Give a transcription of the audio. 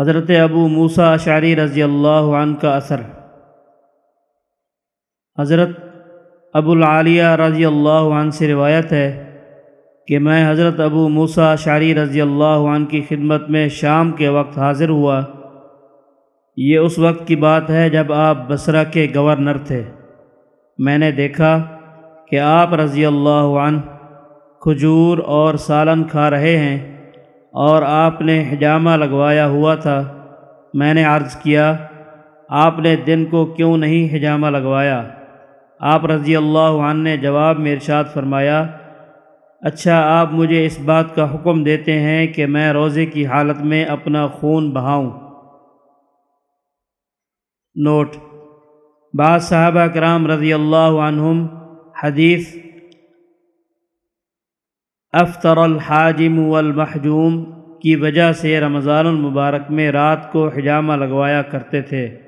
حضرت ابو موسیٰ اشعری رضی اللہ عنہ کا اثر۔ حضرت ابو العالیہ رضی اللہ عنہ سے روایت ہے کہ میں حضرت ابو موسیٰ اشعری رضی اللہ عنہ کی خدمت میں شام کے وقت حاضر ہوا۔ یہ اس وقت کی بات ہے جب آپ بصرہ کے گورنر تھے۔ میں نے دیکھا کہ آپ رضی اللہ عنہ کھجور اور سالن کھا رہے ہیں۔ اور آپ نے حجامہ لگوایا ہوا تھا، میں نے عرض کیا، آپ نے دن کو کیوں نہیں حجامہ لگوایا؟ آپ رضی اللہ عنہ نے جواب میں ارشاد فرمایا اچھا آپ مجھے اس بات کا حکم دیتے ہیں کہ میں روزے کی حالت میں اپنا خون بہاؤں۔ نوٹ، بعض صحابہ کرام رضی اللہ عنہم حدیث افطر الحاجم والمحجوم کی وجہ سے رمضان المبارک میں رات کو حجامہ لگوایا کرتے تھے۔